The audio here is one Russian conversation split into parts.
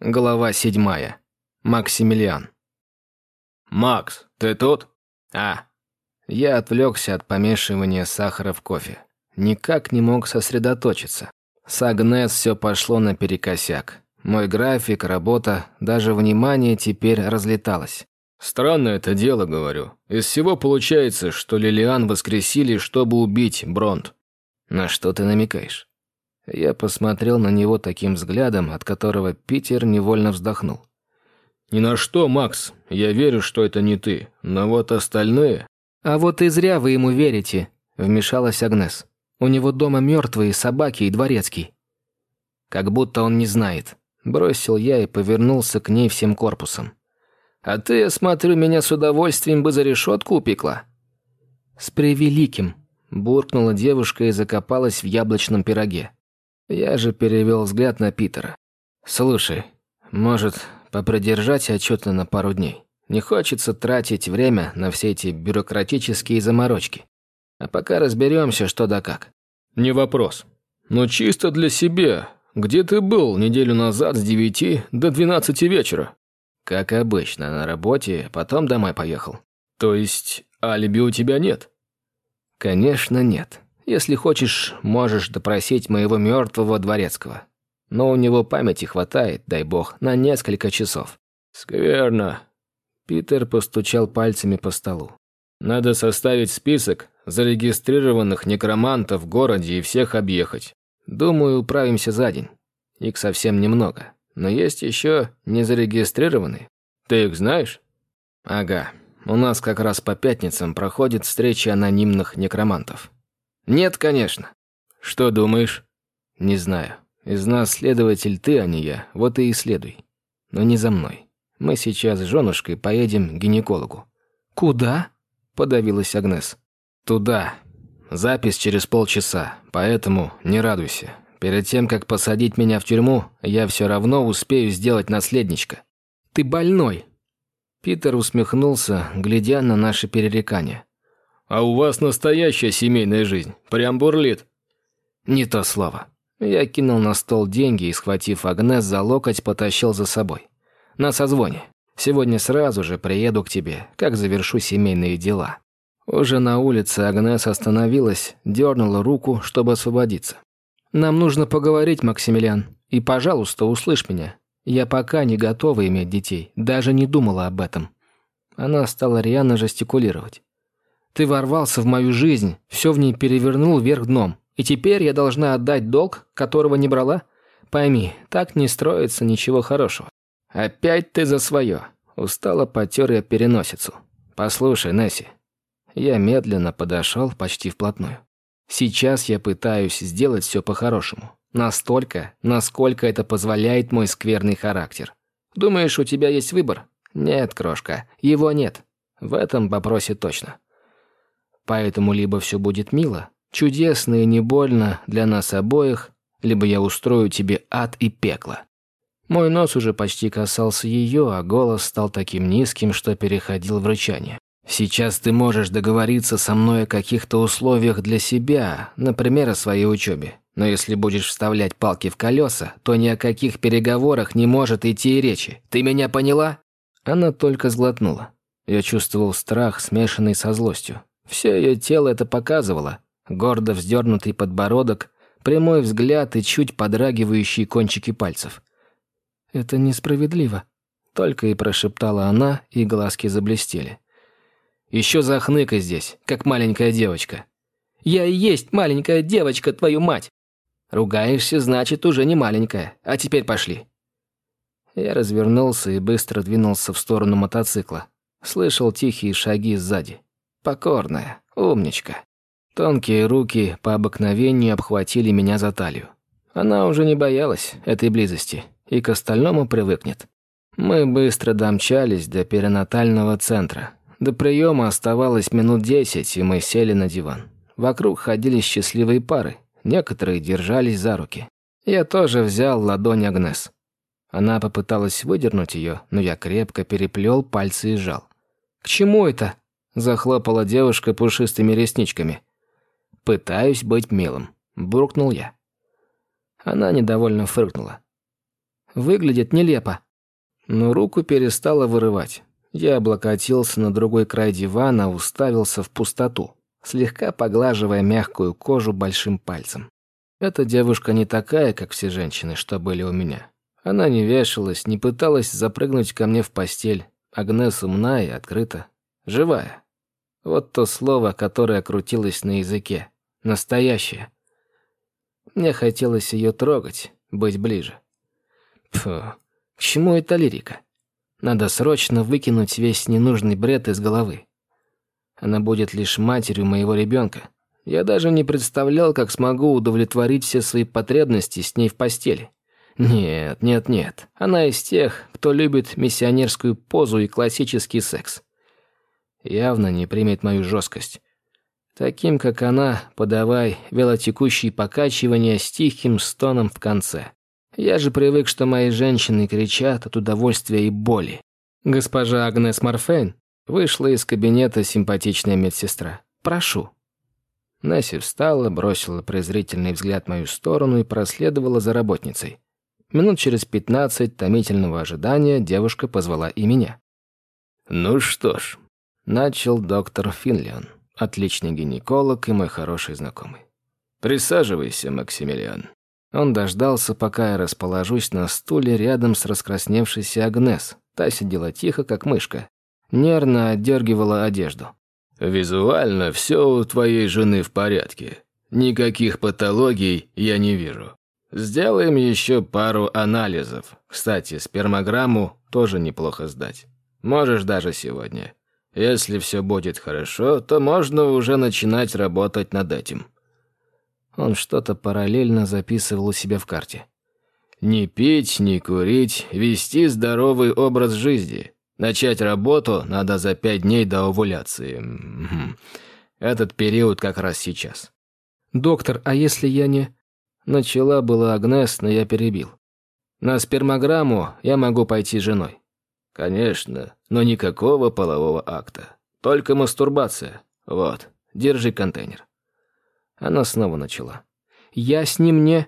Глава седьмая. Максимилиан. «Макс, ты тут?» «А». Я отвлекся от помешивания сахара в кофе. Никак не мог сосредоточиться. С Агнес все пошло наперекосяк. Мой график, работа, даже внимание теперь разлеталось. «Странное это дело, говорю. Из всего получается, что Лилиан воскресили, чтобы убить Бронт». «На что ты намекаешь?» Я посмотрел на него таким взглядом, от которого Питер невольно вздохнул. «Ни на что, Макс. Я верю, что это не ты. Но вот остальные...» «А вот и зря вы ему верите», — вмешалась Агнес. «У него дома мертвые собаки и дворецкий». «Как будто он не знает». Бросил я и повернулся к ней всем корпусом. «А ты, я смотрю, меня с удовольствием бы за решетку упекла». «С превеликим», — буркнула девушка и закопалась в яблочном пироге. Я же перевел взгляд на Питера. «Слушай, может, попридержать отчеты на пару дней? Не хочется тратить время на все эти бюрократические заморочки. А пока разберемся, что да как». «Не вопрос. Но чисто для себя. Где ты был неделю назад с девяти до двенадцати вечера?» «Как обычно, на работе, потом домой поехал». «То есть алиби у тебя нет?» «Конечно нет. Если хочешь, можешь допросить моего мертвого дворецкого. Но у него памяти хватает, дай бог, на несколько часов». «Скверно». Питер постучал пальцами по столу. «Надо составить список зарегистрированных некромантов в городе и всех объехать. Думаю, управимся за день. Их совсем немного. Но есть еще незарегистрированные. Ты их знаешь?» «Ага. У нас как раз по пятницам проходит встреча анонимных некромантов. «Нет, конечно». «Что думаешь?» «Не знаю. Из нас следователь ты, а не я. Вот и исследуй. Но не за мной. Мы сейчас с женушкой поедем к гинекологу». «Куда?» – подавилась Агнес. «Туда. Запись через полчаса, поэтому не радуйся. Перед тем, как посадить меня в тюрьму, я все равно успею сделать наследничка». «Ты больной!» Питер усмехнулся, глядя на наше перерекание. А у вас настоящая семейная жизнь. Прям бурлит». «Не то слово». Я кинул на стол деньги и, схватив Агнес за локоть, потащил за собой. «На созвоне. Сегодня сразу же приеду к тебе, как завершу семейные дела». Уже на улице Агнес остановилась, дернула руку, чтобы освободиться. «Нам нужно поговорить, Максимилиан. И, пожалуйста, услышь меня. Я пока не готова иметь детей, даже не думала об этом». Она стала рьяно жестикулировать. Ты ворвался в мою жизнь, все в ней перевернул вверх дном. И теперь я должна отдать долг, которого не брала? Пойми, так не строится ничего хорошего. Опять ты за свое. Устало потер я переносицу. Послушай, Несси. Я медленно подошел почти вплотную. Сейчас я пытаюсь сделать все по-хорошему. Настолько, насколько это позволяет мой скверный характер. Думаешь, у тебя есть выбор? Нет, крошка, его нет. В этом вопросе точно. Поэтому либо все будет мило, чудесно и не больно для нас обоих, либо я устрою тебе ад и пекло. Мой нос уже почти касался ее, а голос стал таким низким, что переходил в рычание. «Сейчас ты можешь договориться со мной о каких-то условиях для себя, например, о своей учебе. Но если будешь вставлять палки в колеса, то ни о каких переговорах не может идти и речи. Ты меня поняла?» Она только сглотнула. Я чувствовал страх, смешанный со злостью. Все ее тело это показывало. Гордо вздернутый подбородок, прямой взгляд и чуть подрагивающие кончики пальцев. «Это несправедливо», — только и прошептала она, и глазки заблестели. «Еще захныкай здесь, как маленькая девочка». «Я и есть маленькая девочка, твою мать!» «Ругаешься, значит, уже не маленькая. А теперь пошли». Я развернулся и быстро двинулся в сторону мотоцикла. Слышал тихие шаги сзади. Покорная, умничка. Тонкие руки по обыкновению обхватили меня за талию. Она уже не боялась этой близости и к остальному привыкнет. Мы быстро домчались до перинатального центра. До приема оставалось минут десять, и мы сели на диван. Вокруг ходили счастливые пары, некоторые держались за руки. Я тоже взял ладонь Агнес. Она попыталась выдернуть ее, но я крепко переплел пальцы и сжал. «К чему это?» Захлопала девушка пушистыми ресничками. «Пытаюсь быть милым», — буркнул я. Она недовольно фыркнула. Выглядит нелепо. Но руку перестала вырывать. Я облокотился на другой край дивана, уставился в пустоту, слегка поглаживая мягкую кожу большим пальцем. Эта девушка не такая, как все женщины, что были у меня. Она не вешалась, не пыталась запрыгнуть ко мне в постель. Агнес умна и открыта. Живая. Вот то слово, которое крутилось на языке. Настоящее. Мне хотелось ее трогать, быть ближе. Фу, к чему эта лирика? Надо срочно выкинуть весь ненужный бред из головы. Она будет лишь матерью моего ребенка. Я даже не представлял, как смогу удовлетворить все свои потребности с ней в постели. Нет, нет, нет. Она из тех, кто любит миссионерскую позу и классический секс. Явно не примет мою жесткость. Таким, как она, подавай велотекущие покачивания с тихим стоном в конце. Я же привык, что мои женщины кричат от удовольствия и боли. Госпожа Агнес Морфейн вышла из кабинета симпатичная медсестра. «Прошу». Несси встала, бросила презрительный взгляд в мою сторону и проследовала за работницей. Минут через пятнадцать томительного ожидания девушка позвала и меня. «Ну что ж», — начал доктор Финлион, отличный гинеколог и мой хороший знакомый. «Присаживайся, Максимилиан». Он дождался, пока я расположусь на стуле рядом с раскрасневшейся Агнес. Та сидела тихо, как мышка. Нервно отдергивала одежду. «Визуально все у твоей жены в порядке. Никаких патологий я не вижу. Сделаем еще пару анализов. Кстати, спермограмму тоже неплохо сдать. Можешь даже сегодня. Если все будет хорошо, то можно уже начинать работать над этим». Он что-то параллельно записывал у себя в карте. «Не пить, не курить, вести здоровый образ жизни. Начать работу надо за пять дней до овуляции. Этот период как раз сейчас». «Доктор, а если я не...» Начала была Агнес, но я перебил. «На спермограмму я могу пойти женой». «Конечно, но никакого полового акта. Только мастурбация. Вот, держи контейнер». Она снова начала. «Я с ним не...»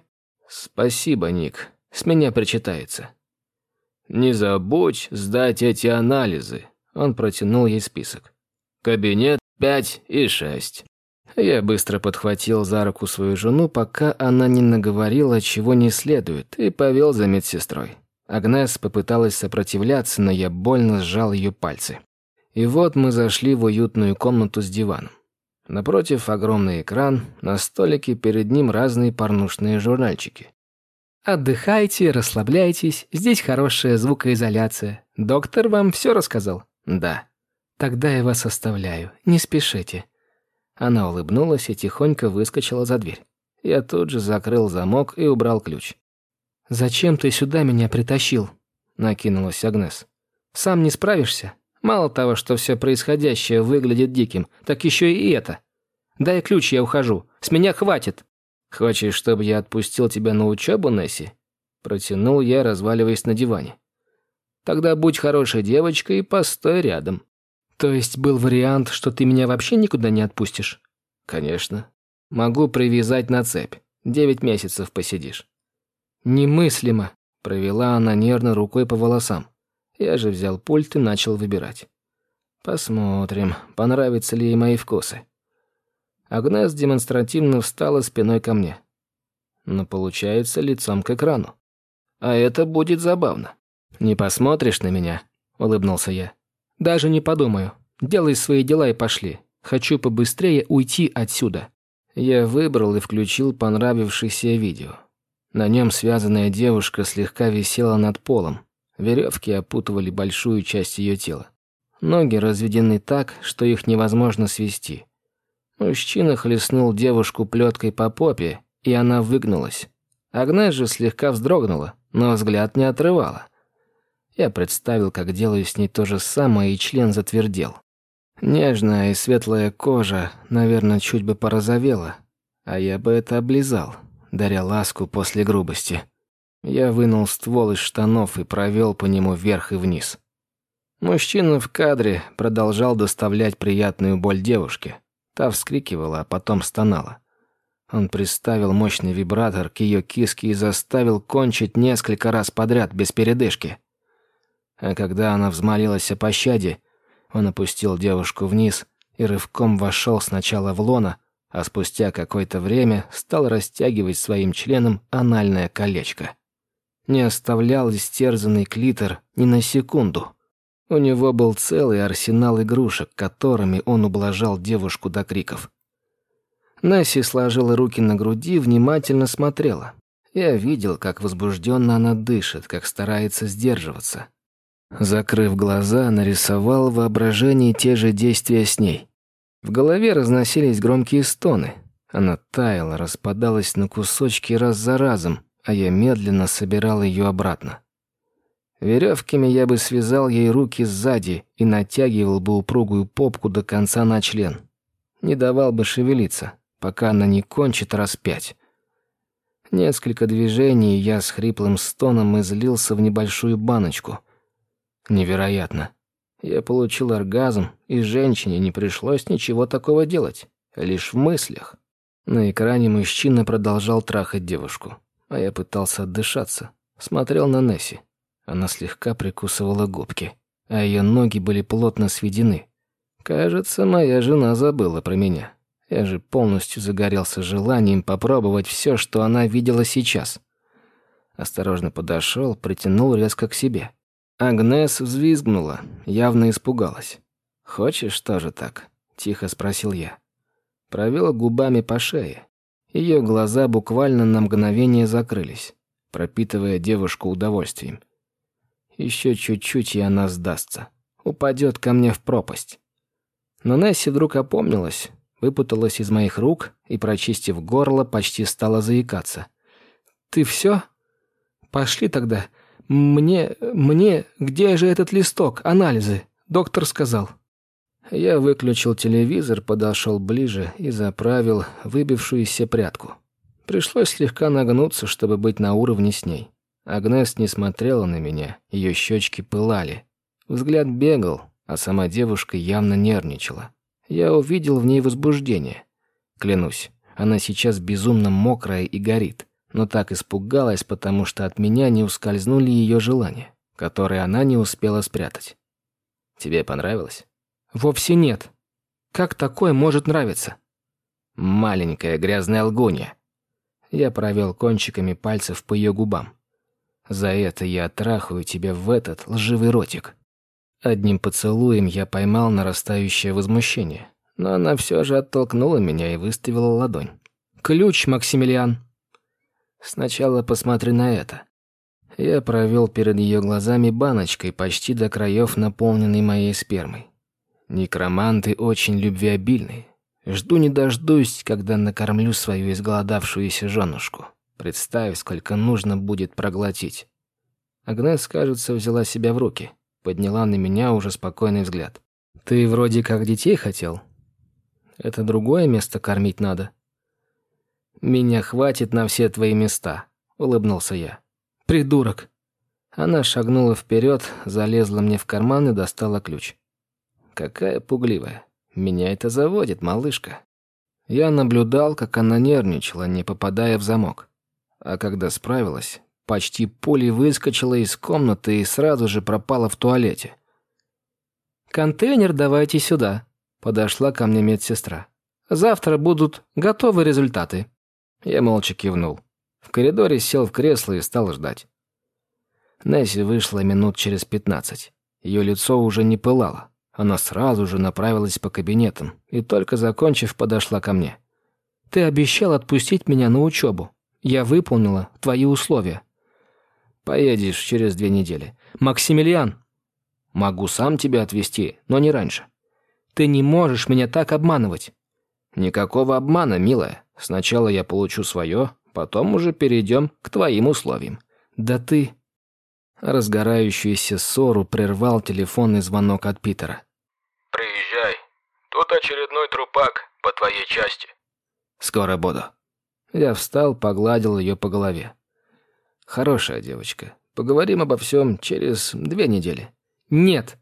«Спасибо, Ник. С меня причитается». «Не забудь сдать эти анализы». Он протянул ей список. «Кабинет пять и шесть. Я быстро подхватил за руку свою жену, пока она не наговорила, чего не следует, и повел за медсестрой. Агнес попыталась сопротивляться, но я больно сжал ее пальцы. И вот мы зашли в уютную комнату с диваном. Напротив огромный экран, на столике перед ним разные порнушные журнальчики. «Отдыхайте, расслабляйтесь, здесь хорошая звукоизоляция. Доктор вам все рассказал?» «Да». «Тогда я вас оставляю, не спешите». Она улыбнулась и тихонько выскочила за дверь. Я тут же закрыл замок и убрал ключ. «Зачем ты сюда меня притащил?» — накинулась Агнес. «Сам не справишься?» Мало того, что все происходящее выглядит диким, так еще и это. Дай ключ, я ухожу. С меня хватит. Хочешь, чтобы я отпустил тебя на учебу, Несси? Протянул я, разваливаясь на диване. Тогда будь хорошей девочкой и постой рядом. То есть был вариант, что ты меня вообще никуда не отпустишь? Конечно. Могу привязать на цепь. Девять месяцев посидишь. Немыслимо. Провела она нервно рукой по волосам. Я же взял пульт и начал выбирать. Посмотрим, понравятся ли ей мои вкусы. Агнес демонстративно встала спиной ко мне. Но получается лицом к экрану. А это будет забавно. «Не посмотришь на меня?» — улыбнулся я. «Даже не подумаю. Делай свои дела и пошли. Хочу побыстрее уйти отсюда». Я выбрал и включил понравившееся видео. На нем связанная девушка слегка висела над полом, Веревки опутывали большую часть ее тела. Ноги разведены так, что их невозможно свести. Мужчина хлестнул девушку плеткой по попе, и она выгнулась. Агнес же слегка вздрогнула, но взгляд не отрывала. Я представил, как делаю с ней то же самое, и член затвердел. Нежная и светлая кожа, наверное, чуть бы порозовела, а я бы это облизал, даря ласку после грубости. Я вынул ствол из штанов и провел по нему вверх и вниз. Мужчина в кадре продолжал доставлять приятную боль девушке. Та вскрикивала, а потом стонала. Он приставил мощный вибратор к ее киске и заставил кончить несколько раз подряд, без передышки. А когда она взмолилась о пощаде, он опустил девушку вниз и рывком вошел сначала в лона, а спустя какое-то время стал растягивать своим членом анальное колечко. Не оставлял истерзанный клитор ни на секунду. У него был целый арсенал игрушек, которыми он ублажал девушку до криков. Несси сложила руки на груди, внимательно смотрела. Я видел, как возбужденно она дышит, как старается сдерживаться. Закрыв глаза, нарисовал в воображении те же действия с ней. В голове разносились громкие стоны. Она таяла, распадалась на кусочки раз за разом, а я медленно собирал ее обратно. Веревками я бы связал ей руки сзади и натягивал бы упругую попку до конца на член. Не давал бы шевелиться, пока она не кончит раз пять. Несколько движений, я с хриплым стоном излился в небольшую баночку. Невероятно. Я получил оргазм, и женщине не пришлось ничего такого делать, лишь в мыслях. На экране мужчина продолжал трахать девушку, а я пытался отдышаться. Смотрел на Несси. Она слегка прикусывала губки, а ее ноги были плотно сведены. Кажется, моя жена забыла про меня. Я же полностью загорелся желанием попробовать все, что она видела сейчас. Осторожно подошел, притянул резко к себе. Агнес взвизгнула, явно испугалась. «Хочешь тоже так?» – тихо спросил я. Провел губами по шее. Ее глаза буквально на мгновение закрылись, пропитывая девушку удовольствием. Еще чуть-чуть, и она сдастся. Упадет ко мне в пропасть. Но Несси вдруг опомнилась, выпуталась из моих рук и, прочистив горло, почти стала заикаться. «Ты все? Пошли тогда. «Мне... мне... Где же этот листок? Анализы?» Доктор сказал. Я выключил телевизор, подошел ближе и заправил выбившуюся прядку. Пришлось слегка нагнуться, чтобы быть на уровне с ней. Агнес не смотрела на меня, ее щечки пылали. Взгляд бегал, а сама девушка явно нервничала. Я увидел в ней возбуждение. Клянусь, она сейчас безумно мокрая и горит но так испугалась, потому что от меня не ускользнули ее желания, которые она не успела спрятать. Тебе понравилось? Вовсе нет. Как такое может нравиться? Маленькая грязная лгунья. Я провел кончиками пальцев по ее губам. За это я трахаю тебя в этот лживый ротик. Одним поцелуем я поймал нарастающее возмущение, но она все же оттолкнула меня и выставила ладонь. «Ключ, Максимилиан!» Сначала посмотри на это. Я провел перед ее глазами баночкой, почти до краев наполненной моей спермой. Некроманты очень любвеобильны. Жду не дождусь, когда накормлю свою изголодавшуюся женушку. Представь, сколько нужно будет проглотить. Агнес, кажется, взяла себя в руки. Подняла на меня уже спокойный взгляд. «Ты вроде как детей хотел? Это другое место кормить надо?» «Меня хватит на все твои места», — улыбнулся я. «Придурок». Она шагнула вперед, залезла мне в карман и достала ключ. «Какая пугливая. Меня это заводит, малышка». Я наблюдал, как она нервничала, не попадая в замок. А когда справилась, почти пулей выскочила из комнаты и сразу же пропала в туалете. «Контейнер давайте сюда», — подошла ко мне медсестра. «Завтра будут готовы результаты». Я молча кивнул. В коридоре сел в кресло и стал ждать. Несси вышла минут через пятнадцать. Ее лицо уже не пылало. Она сразу же направилась по кабинетам и только закончив, подошла ко мне. «Ты обещал отпустить меня на учебу. Я выполнила твои условия». «Поедешь через две недели». «Максимилиан!» «Могу сам тебя отвезти, но не раньше». «Ты не можешь меня так обманывать». «Никакого обмана, милая. Сначала я получу свое, потом уже перейдем к твоим условиям». «Да ты...» Разгорающуюся ссору прервал телефонный звонок от Питера. «Приезжай. Тут очередной трупак по твоей части». «Скоро буду». Я встал, погладил ее по голове. «Хорошая девочка. Поговорим обо всем через две недели». «Нет».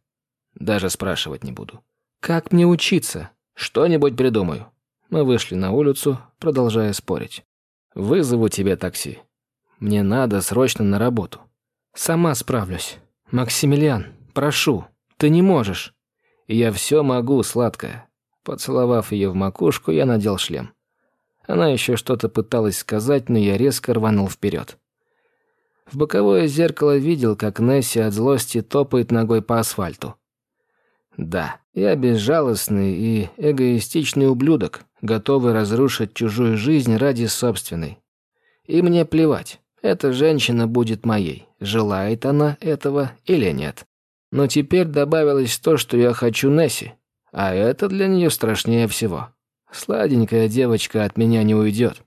Даже спрашивать не буду. «Как мне учиться?» «Что-нибудь придумаю. Мы вышли на улицу, продолжая спорить. «Вызову тебе такси. Мне надо срочно на работу». «Сама справлюсь. Максимилиан, прошу, ты не можешь». «Я все могу, сладкая». Поцеловав ее в макушку, я надел шлем. Она еще что-то пыталась сказать, но я резко рванул вперед. В боковое зеркало видел, как Несси от злости топает ногой по асфальту. Да, я безжалостный и эгоистичный ублюдок, готовый разрушить чужую жизнь ради собственной. И мне плевать, эта женщина будет моей, желает она этого или нет. Но теперь добавилось то, что я хочу Несси, а это для нее страшнее всего. Сладенькая девочка от меня не уйдет.